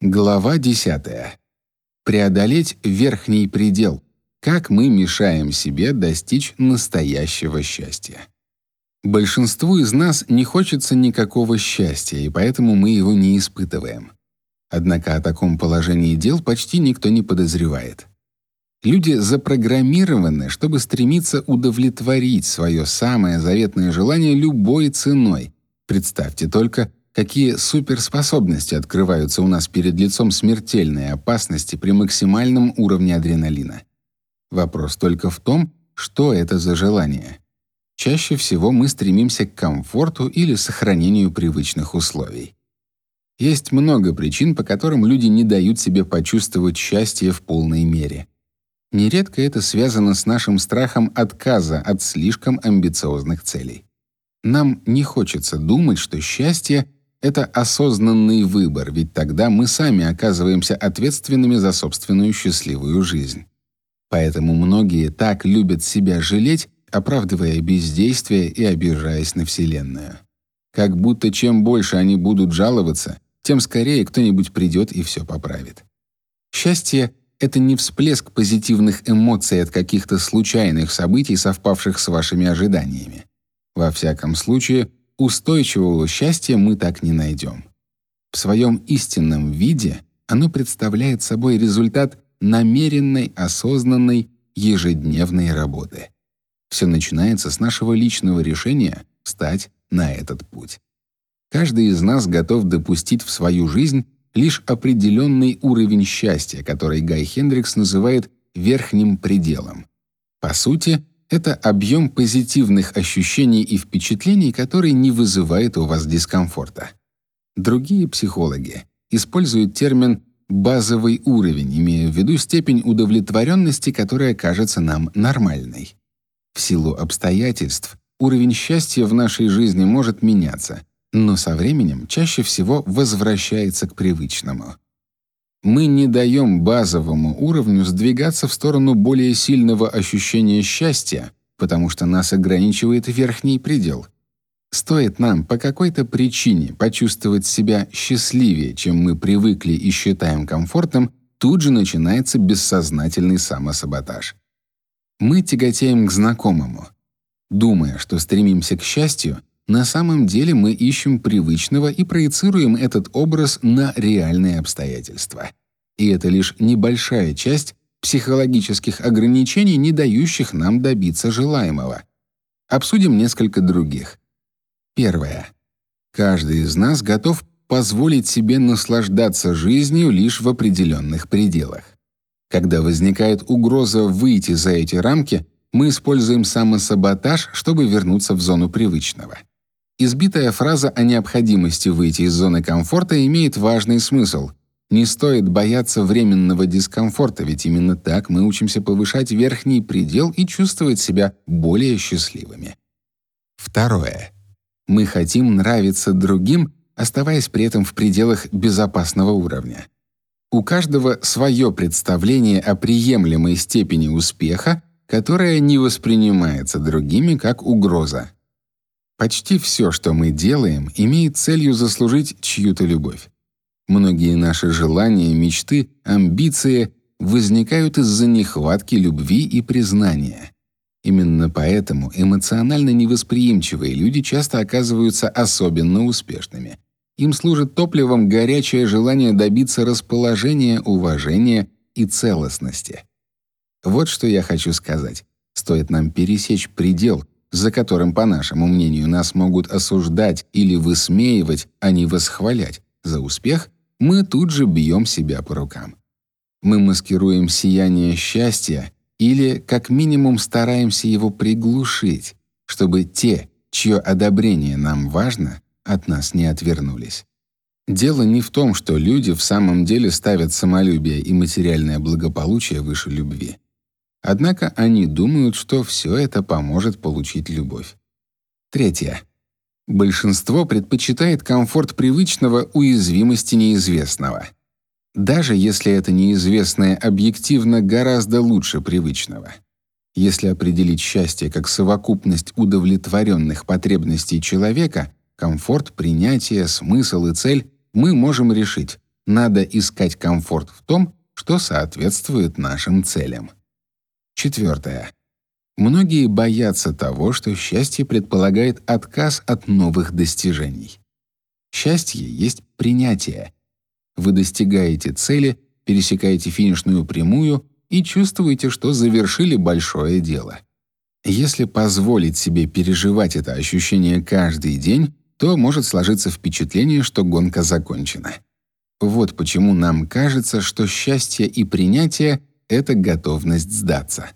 Глава 10. Преодолеть верхний предел. Как мы мешаем себе достичь настоящего счастья. Большинству из нас не хочется никакого счастья, и поэтому мы его не испытываем. Однако о таком положении дел почти никто не подозревает. Люди запрограммированы, чтобы стремиться удовлетворить свое самое заветное желание любой ценой. Представьте только, какие суперспособности открываются у нас перед лицом смертельной опасности при максимальном уровне адреналина. Вопрос только в том, что это за желание. Чаще всего мы стремимся к комфорту или сохранению привычных условий. Есть много причин, по которым люди не дают себе почувствовать счастье в полной мере. Нередко это связано с нашим страхом отказа от слишком амбициозных целей. Нам не хочется думать, что счастье это осознанный выбор, ведь тогда мы сами оказываемся ответственными за собственную счастливую жизнь. Поэтому многие так любят себя жалеть, оправдывая бездействие и обижаясь на вселенную. Как будто чем больше они будут жаловаться, тем скорее кто-нибудь придет и все поправит. Счастье это не всплеск позитивных эмоций от каких-то случайных событий, совпавших с вашими ожиданиями. Во всяком случае, Устойчивого счастья мы так не найдем. В своем истинном виде оно представляет собой результат намеренной, осознанной, ежедневной работы. Все начинается с нашего личного решения встать на этот путь. Каждый из нас готов допустить в свою жизнь лишь определенный уровень счастья, который Гай Хендрикс называет верхним пределом. По сути, это объем позитивных ощущений и впечатлений, который не вызывает у вас дискомфорта. Другие психологи используют термин базовый уровень, имея в виду степень удовлетворенности, которая кажется нам нормальной. В силу обстоятельств уровень счастья в нашей жизни может меняться, но со временем чаще всего возвращается к привычному. Мы не даем базовому уровню сдвигаться в сторону более сильного ощущения счастья, потому что нас ограничивает верхний предел. Стоит нам по какой-то причине почувствовать себя счастливее, чем мы привыкли и считаем комфортным, тут же начинается бессознательный самосаботаж. Мы тяготеем к знакомому. Думая, что стремимся к счастью, на самом деле мы ищем привычного и проецируем этот образ на реальные обстоятельства. И это лишь небольшая часть психологических ограничений, не дающих нам добиться желаемого. Обсудим несколько других. Первое. Каждый из нас готов позволить себе наслаждаться жизнью лишь в определенных пределах. Когда возникает угроза выйти за эти рамки, мы используем самосаботаж, чтобы вернуться в зону привычного. Избитая фраза о необходимости выйти из зоны комфорта имеет важный смысл. Не стоит бояться временного дискомфорта, ведь именно так мы учимся повышать верхний предел и чувствовать себя более счастливыми. Второе. Мы хотим нравиться другим, оставаясь при этом в пределах безопасного уровня. У каждого свое представление о приемлемой степени успеха, которая не воспринимается другими как угроза. Почти все, что мы делаем, имеет целью заслужить чью-то любовь. Многие наши желания, мечты, амбиции возникают из-за нехватки любви и признания. Именно поэтому эмоционально невосприимчивые люди часто оказываются особенно успешными. Им служит топливом горячее желание добиться расположения, уважения и целостности. Вот что я хочу сказать. Стоит нам пересечь предел, за которым, по нашему мнению, нас могут осуждать или высмеивать, а не восхвалять за успех, мы тут же бьем себя по рукам. Мы маскируем сияние счастья или, как минимум, стараемся его приглушить, чтобы те, чье одобрение нам важно, от нас не отвернулись. Дело не в том, что люди в самом деле ставят самолюбие и материальное благополучие выше любви. Однако они думают, что все это поможет получить любовь. Третье. Большинство предпочитает комфорт привычного уязвимости неизвестного. Даже если это неизвестное объективно гораздо лучше привычного. Если определить счастье как совокупность удовлетворенных потребностей человека, комфорт, принятие, смысл и цель, мы можем решить, надо искать комфорт в том, что соответствует нашим целям. Четвертое. Многие боятся того, что счастье предполагает отказ от новых достижений. Счастье есть принятие. Вы достигаете цели, пересекаете финишную прямую и чувствуете, что завершили большое дело. Если позволить себе переживать это ощущение каждый день, то может сложиться впечатление, что гонка закончена. Вот почему нам кажется, что счастье и принятие это готовность сдаться.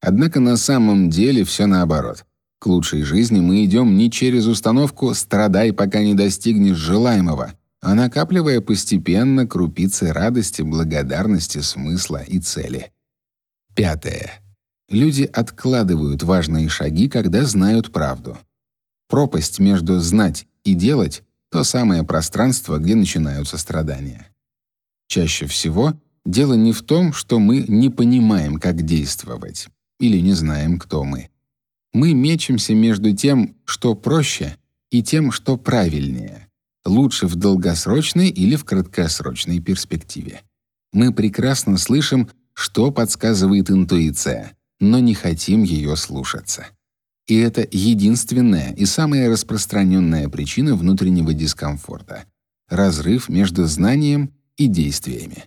Однако на самом деле все наоборот. К лучшей жизни мы идем не через установку «страдай, пока не достигнешь желаемого», а накапливая постепенно крупицы радости, благодарности, смысла и цели. Пятое. Люди откладывают важные шаги, когда знают правду. Пропасть между знать и делать то самое пространство, где начинаются страдания. Чаще всего дело не в том, что мы не понимаем, как действовать, или не знаем, кто мы. Мы мечемся между тем, что проще, и тем, что правильнее, лучше в долгосрочной или в краткосрочной перспективе. Мы прекрасно слышим, что подсказывает интуиция, но не хотим ее слушаться. И это единственная и самая распространенная причина внутреннего дискомфорта разрыв между знанием и действиями.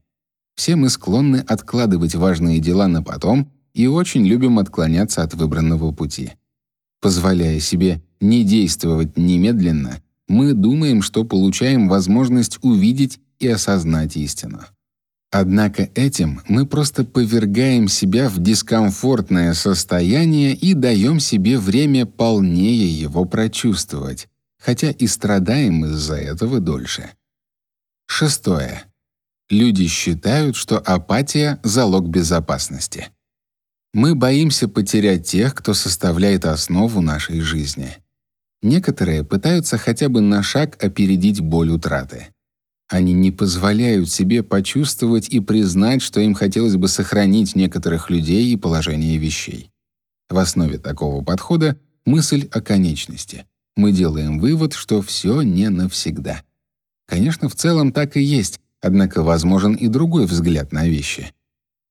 Все мы склонны откладывать важные дела на потом и очень любим отклоняться от выбранного пути. Позволяя себе не действовать немедленно, мы думаем, что получаем возможность увидеть и осознать истину. Однако этим мы просто повергаем себя в дискомфортное состояние и даем себе время полнее его прочувствовать, хотя и страдаем из-за этого дольше. Шестое. Люди считают, что апатия залог безопасности. Мы боимся потерять тех, кто составляет основу нашей жизни. Некоторые пытаются хотя бы на шаг опередить боль утраты. Они не позволяют себе почувствовать и признать, что им хотелось бы сохранить некоторых людей и положение вещей. В основе такого подхода мысль о конечности. Мы делаем вывод, что все не навсегда. Конечно, в целом так и есть, однако возможен и другой взгляд на вещи.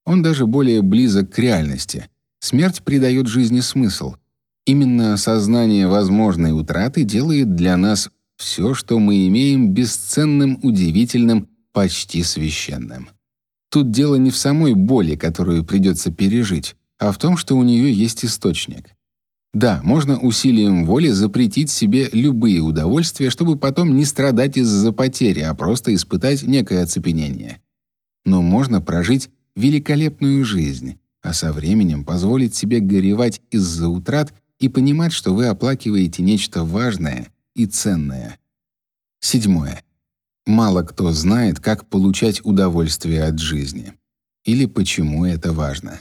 Он даже более близок к реальности. Смерть придает жизни смысл. Именно осознание возможной утраты делает для нас все, что мы имеем, бесценным, удивительным, почти священным. Тут дело не в самой боли, которую придется пережить, а в том, что у нее есть источник. Да, можно усилием воли запретить себе любые удовольствия, чтобы потом не страдать из-за потери, а просто испытать некое оцепенение. Но можно прожить великолепную жизнь, а со временем позволить себе горевать из-за утрат и понимать, что вы оплакиваете нечто важное и ценное. Седьмое. Мало кто знает, как получать удовольствие от жизни или почему это важно.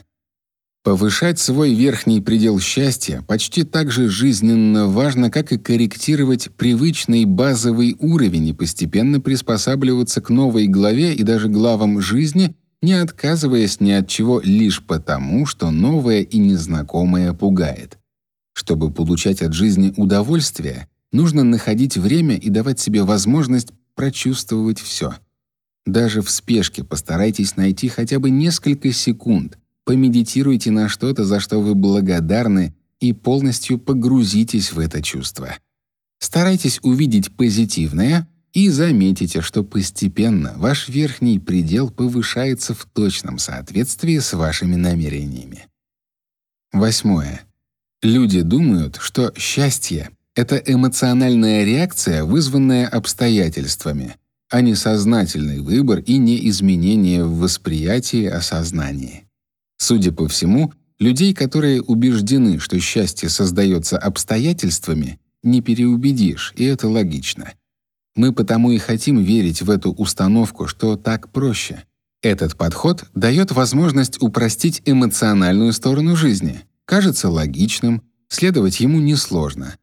Повышать свой верхний предел счастья почти так же жизненно важно, как и корректировать привычный базовый уровень и постепенно приспосабливаться к новой главе и даже главам жизни, не отказываясь ни от чего лишь потому, что новое и незнакомое пугает. Чтобы получать от жизни удовольствие, нужно находить время и давать себе возможность прочувствовать все. Даже в спешке постарайтесь найти хотя бы несколько секунд, помедитируйте на что-то, за что вы благодарны, и полностью погрузитесь в это чувство. Старайтесь увидеть позитивное и заметите, что постепенно ваш верхний предел повышается в точном соответствии с вашими намерениями. Восьмое. Люди думают, что счастье это эмоциональная реакция, вызванная обстоятельствами, а не сознательный выбор и не изменение в восприятии осознании. Судя по всему, людей, которые убеждены, что счастье создается обстоятельствами, не переубедишь, и это логично. Мы потому и хотим верить в эту установку, что так проще. Этот подход дает возможность упростить эмоциональную сторону жизни. Кажется логичным, следовать ему несложно.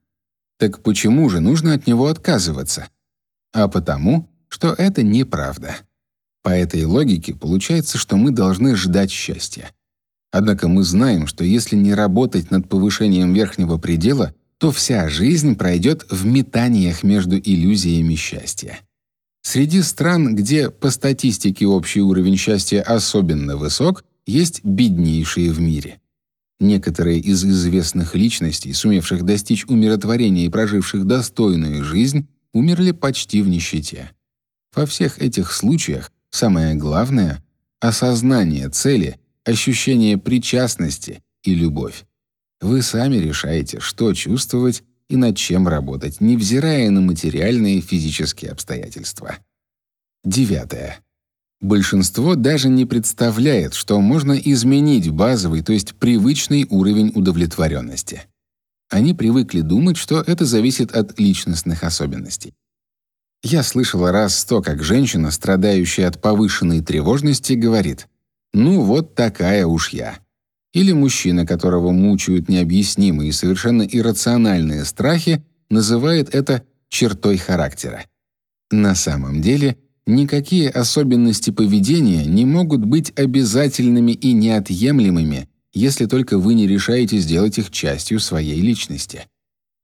Так почему же нужно от него отказываться? А потому, что это неправда. По этой логике получается, что мы должны ждать счастья. Однако мы знаем, что если не работать над повышением верхнего предела, то вся жизнь пройдет в метаниях между иллюзиями счастья. Среди стран, где по статистике общий уровень счастья особенно высок, есть беднейшие в мире. Некоторые из известных личностей, сумевших достичь умиротворения и проживших достойную жизнь, умерли почти в нищете. Во всех этих случаях самое главное осознание цели, ощущение причастности и любовь. Вы сами решаете, что чувствовать и над чем работать, невзирая на материальные и физические обстоятельства. Девятое. Большинство даже не представляет, что можно изменить базовый, то есть привычный уровень удовлетворенности. Они привыкли думать, что это зависит от личностных особенностей. Я слышала раз сто, как женщина, страдающая от повышенной тревожности, говорит: "Ну вот такая уж я". Или мужчина, которого мучают необъяснимые и совершенно иррациональные страхи, называет это чертой характера. На самом деле, Никакие особенности поведения не могут быть обязательными и неотъемлемыми, если только вы не решаете сделать их частью своей личности.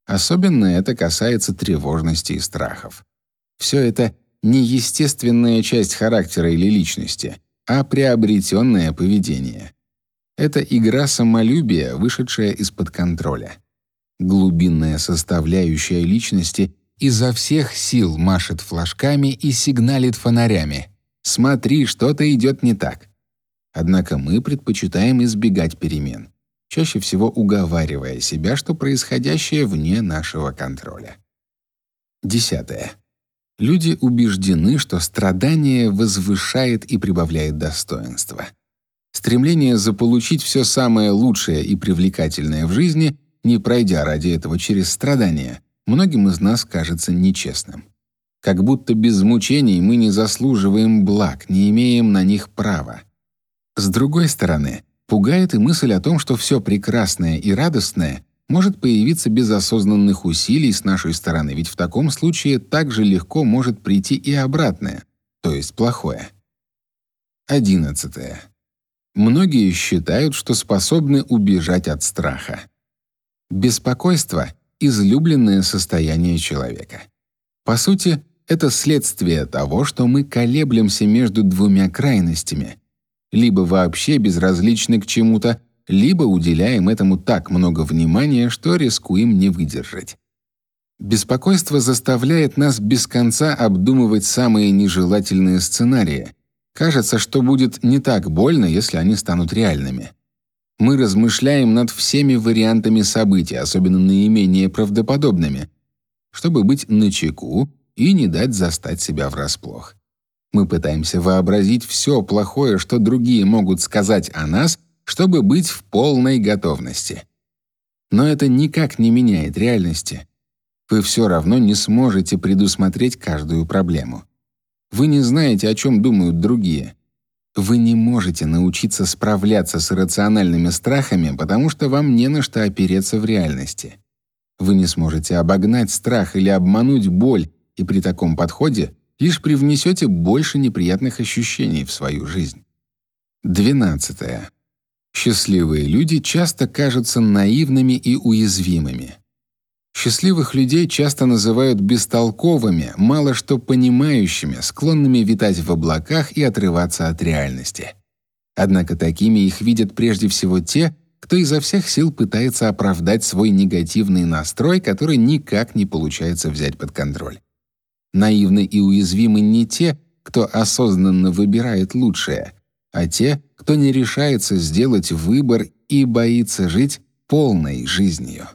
Особенно это касается тревожности и страхов. Все это не естественная часть характера или личности, а приобретенное поведение. Это игра самолюбия, вышедшая из-под контроля. Глубинная составляющая личности изо всех сил машет флажками и сигналит фонарями. Смотри, что-то идет не так. Однако мы предпочитаем избегать перемен, чаще всего уговаривая себя, что происходящее вне нашего контроля. Десятое. Люди убеждены, что страдание возвышает и прибавляет достоинства. Стремление заполучить все самое лучшее и привлекательное в жизни, не пройдя ради этого через страдания, многим из нас кажется нечестным. Как будто без мучений мы не заслуживаем благ, не имеем на них права. С другой стороны, пугает и мысль о том, что все прекрасное и радостное может появиться без осознанных усилий с нашей стороны, ведь в таком случае также легко может прийти и обратное, то есть плохое. 11. Многие считают, что способны убежать от страха. Беспокойство излюбленное состояние человека. По сути, это следствие того, что мы колеблемся между двумя крайностями: либо вообще безразличны к чему-то, либо уделяем этому так много внимания, что рискуем не выдержать. Беспокойство заставляет нас без конца обдумывать самые нежелательные сценарии. Кажется, что будет не так больно, если они станут реальными. Мы размышляем над всеми вариантами событий, особенно наименее правдоподобными, чтобы быть начеку и не дать застать себя врасплох. Мы пытаемся вообразить все плохое, что другие могут сказать о нас, чтобы быть в полной готовности. Но это никак не меняет реальности. Вы все равно не сможете предусмотреть каждую проблему. Вы не знаете, о чем думают другие. Вы не можете научиться справляться с иррациональными страхами, потому что вам не на что опереться в реальности. Вы не сможете обогнать страх или обмануть боль, и при таком подходе лишь привнесете больше неприятных ощущений в свою жизнь. 12. Счастливые люди часто кажутся наивными и уязвимыми. Счастливых людей часто называют бестолковыми, мало что понимающими, склонными витать в облаках и отрываться от реальности. Однако такими их видят прежде всего те, кто изо всех сил пытается оправдать свой негативный настрой, который никак не получается взять под контроль. Наивны и уязвимы не те, кто осознанно выбирает лучшее, а те, кто не решается сделать выбор и боится жить полной жизнью.